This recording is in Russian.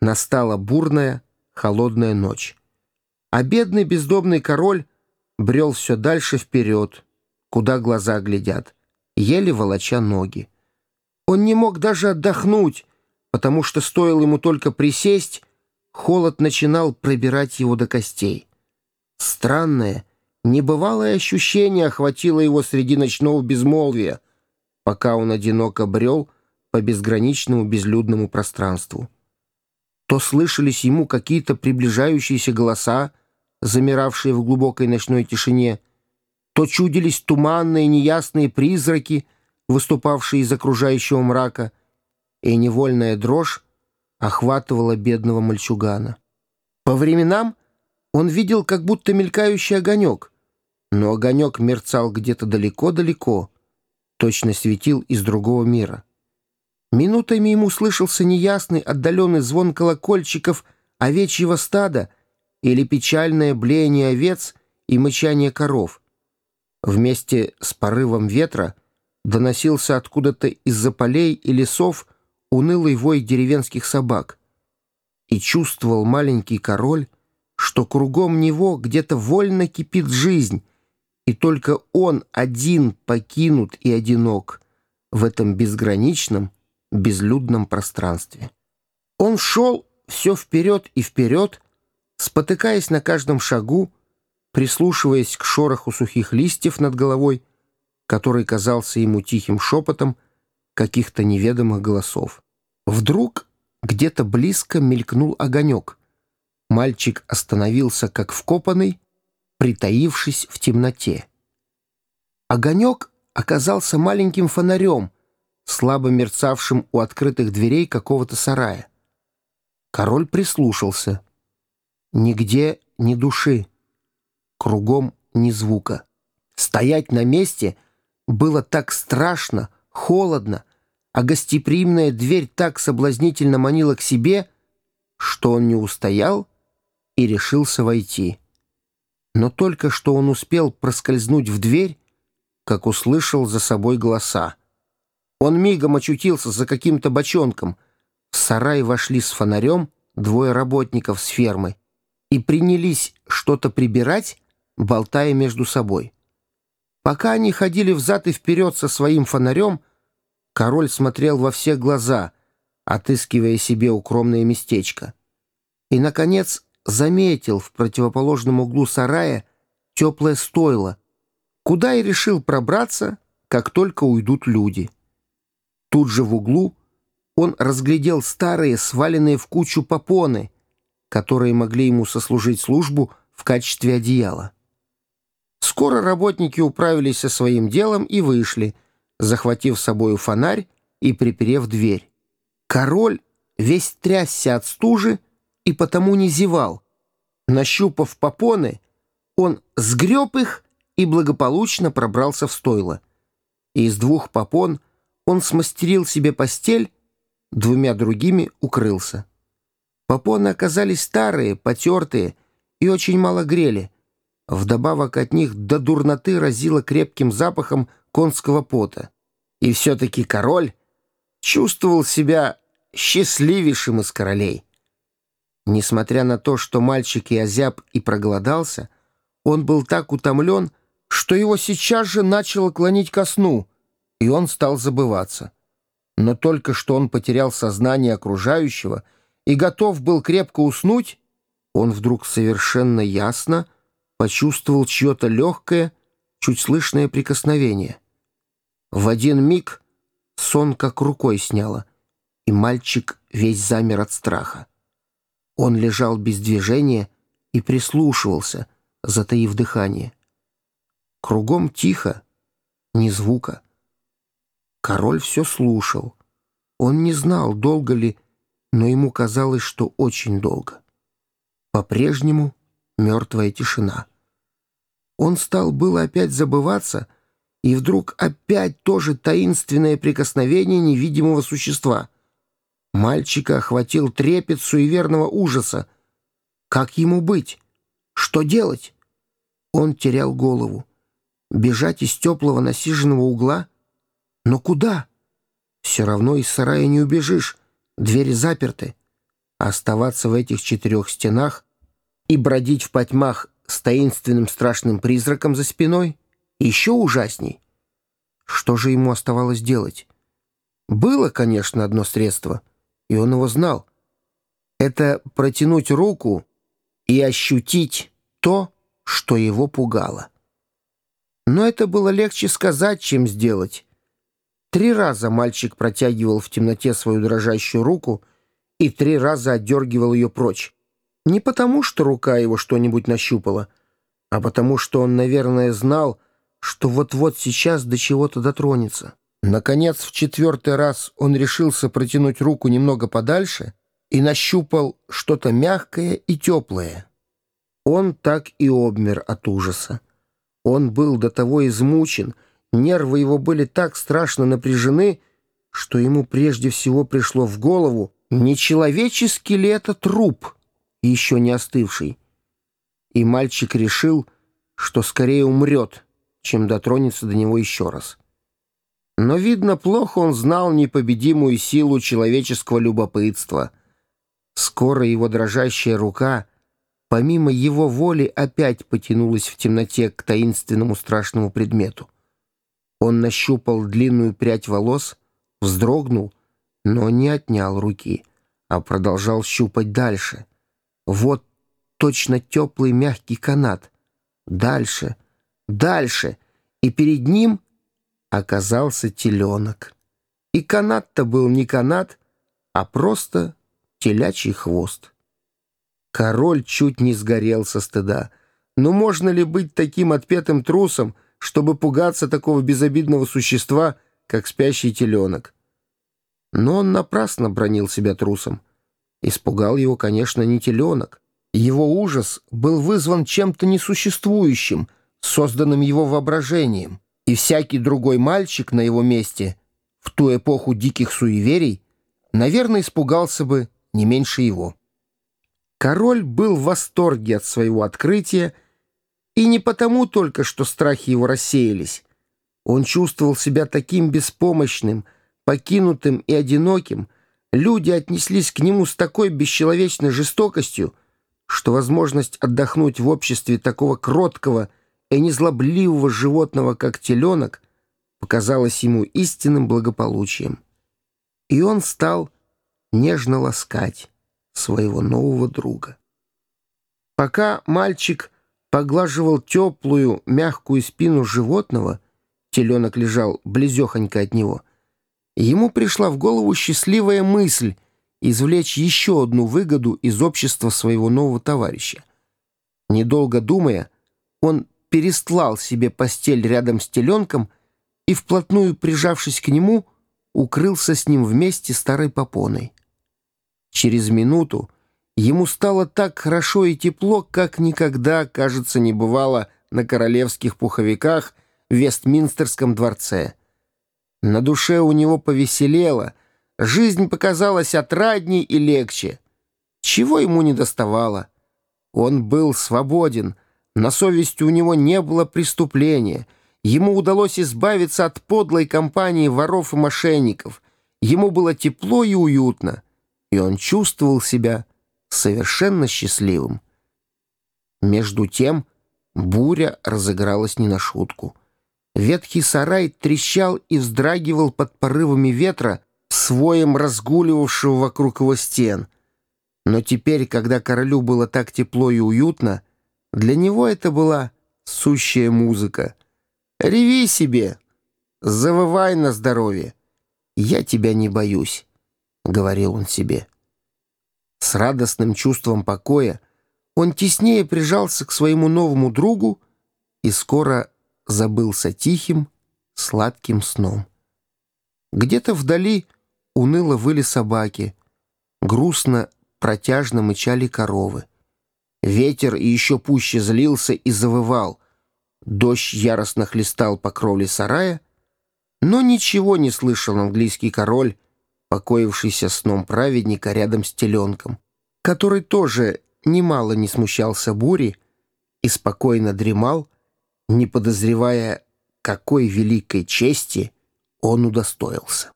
Настала бурная, холодная ночь. А бедный бездомный король брел все дальше вперед, куда глаза глядят, еле волоча ноги. Он не мог даже отдохнуть, потому что стоило ему только присесть, холод начинал пробирать его до костей. Странное, небывалое ощущение охватило его среди ночного безмолвия, пока он одиноко брел по безграничному безлюдному пространству. То слышались ему какие-то приближающиеся голоса, замиравшие в глубокой ночной тишине, то чудились туманные неясные призраки, выступавшие из окружающего мрака, и невольная дрожь охватывала бедного мальчугана. По временам он видел как будто мелькающий огонек, но огонек мерцал где-то далеко-далеко, точно светил из другого мира. Минутами ему слышался неясный отдаленный звон колокольчиков овечьего стада или печальное блеяние овец и мычание коров. Вместе с порывом ветра доносился откуда-то из-за полей и лесов унылый вой деревенских собак. И чувствовал маленький король, что кругом него где-то вольно кипит жизнь, и только он один покинут и одинок в этом безграничном, безлюдном пространстве. Он шел все вперед и вперед, спотыкаясь на каждом шагу, прислушиваясь к шороху сухих листьев над головой, который казался ему тихим шепотом каких-то неведомых голосов. Вдруг где-то близко мелькнул огонек. Мальчик остановился как вкопанный, притаившись в темноте. Огонек оказался маленьким фонарем, слабо мерцавшим у открытых дверей какого-то сарая. Король прислушался. Нигде ни души, кругом ни звука. Стоять на месте было так страшно, холодно, а гостеприимная дверь так соблазнительно манила к себе, что он не устоял и решился войти. Но только что он успел проскользнуть в дверь, как услышал за собой голоса. Он мигом очутился за каким-то бочонком. В сарай вошли с фонарем двое работников с фермы и принялись что-то прибирать, болтая между собой. Пока они ходили взад и вперед со своим фонарем, король смотрел во все глаза, отыскивая себе укромное местечко. И, наконец, заметил в противоположном углу сарая теплое стойло, куда и решил пробраться, как только уйдут люди. Тут же в углу он разглядел старые, сваленные в кучу попоны, которые могли ему сослужить службу в качестве одеяла. Скоро работники управились со своим делом и вышли, захватив с собою фонарь и приперев дверь. Король весь трясся от стужи и потому не зевал. Нащупав попоны, он сгреб их и благополучно пробрался в стойло. Из двух попон он смастерил себе постель, двумя другими укрылся. Попоны оказались старые, потертые и очень мало грели. Вдобавок от них до дурноты разило крепким запахом конского пота. И все-таки король чувствовал себя счастливейшим из королей. Несмотря на то, что мальчик и озяб и проголодался, он был так утомлен, что его сейчас же начало клонить ко сну, и он стал забываться. Но только что он потерял сознание окружающего — и готов был крепко уснуть, он вдруг совершенно ясно почувствовал чье-то легкое, чуть слышное прикосновение. В один миг сон как рукой сняло, и мальчик весь замер от страха. Он лежал без движения и прислушивался, затаив дыхание. Кругом тихо, ни звука. Король все слушал. Он не знал, долго ли но ему казалось, что очень долго. По-прежнему мертвая тишина. Он стал было опять забываться, и вдруг опять тоже таинственное прикосновение невидимого существа. Мальчика охватил трепет суеверного ужаса. Как ему быть? Что делать? Он терял голову. Бежать из теплого насиженного угла? Но куда? Все равно из сарая не убежишь. Двери заперты. оставаться в этих четырех стенах и бродить в потьмах с таинственным страшным призраком за спиной еще ужасней. Что же ему оставалось делать? Было, конечно, одно средство, и он его знал. Это протянуть руку и ощутить то, что его пугало. Но это было легче сказать, чем сделать. Три раза мальчик протягивал в темноте свою дрожащую руку и три раза отдергивал ее прочь. Не потому, что рука его что-нибудь нащупала, а потому, что он, наверное, знал, что вот-вот сейчас до чего-то дотронется. Наконец, в четвертый раз он решился протянуть руку немного подальше и нащупал что-то мягкое и теплое. Он так и обмер от ужаса. Он был до того измучен, нервы его были так страшно напряжены, что ему прежде всего пришло в голову, не человеческий ли это труп — еще не остывший. И мальчик решил, что скорее умрет, чем дотронется до него еще раз. Но, видно, плохо он знал непобедимую силу человеческого любопытства. Скоро его дрожащая рука, помимо его воли, опять потянулась в темноте к таинственному страшному предмету. Он нащупал длинную прядь волос, вздрогнул, но не отнял руки, а продолжал щупать дальше — вот точно теплый мягкий канат. Дальше, дальше, и перед ним оказался теленок. И канат-то был не канат, а просто телячий хвост. Король чуть не сгорел со стыда. Но можно ли быть таким отпетым трусом, чтобы пугаться такого безобидного существа, как спящий теленок? Но он напрасно бронил себя трусом. Испугал его, конечно, не теленок. Его ужас был вызван чем-то несуществующим, созданным его воображением. И всякий другой мальчик на его месте, в ту эпоху диких суеверий, наверное, испугался бы не меньше его. Король был в восторге от своего открытия, и не потому только, что страхи его рассеялись. Он чувствовал себя таким беспомощным, покинутым и одиноким, Люди отнеслись к нему с такой бесчеловечной жестокостью, что возможность отдохнуть в обществе такого кроткого и незлобливого животного, как теленок, показалась ему истинным благополучием. И он стал нежно ласкать своего нового друга. Пока мальчик поглаживал теплую, мягкую спину животного, теленок лежал близехонько от него — Ему пришла в голову счастливая мысль извлечь еще одну выгоду из общества своего нового товарища. Недолго думая, он перестлал себе постель рядом с теленком и, вплотную прижавшись к нему, укрылся с ним вместе старой попоной. Через минуту ему стало так хорошо и тепло, как никогда, кажется, не бывало на королевских пуховиках в Вестминстерском дворце — на душе у него повеселело, жизнь показалась отрадней и легче. Чего ему не доставало? Он был свободен, на совести у него не было преступления. Ему удалось избавиться от подлой компании воров и мошенников. Ему было тепло и уютно, и он чувствовал себя совершенно счастливым. Между тем буря разыгралась не на шутку — Ветхий сарай трещал и вздрагивал под порывами ветра, своем разгуливавшего вокруг его стен. Но теперь, когда королю было так тепло и уютно, для него это была сущая музыка. «Реви себе! Завывай на здоровье! Я тебя не боюсь», — говорил он себе. С радостным чувством покоя он теснее прижался к своему новому другу и скоро забылся тихим, сладким сном. Где-то вдали уныло выли собаки, грустно, протяжно мычали коровы. Ветер еще пуще злился и завывал. Дождь яростно хлестал по кровле сарая, но ничего не слышал английский король, покоившийся сном праведника рядом с теленком, который тоже немало не смущался бури и спокойно дремал, не подозревая, какой великой чести он удостоился.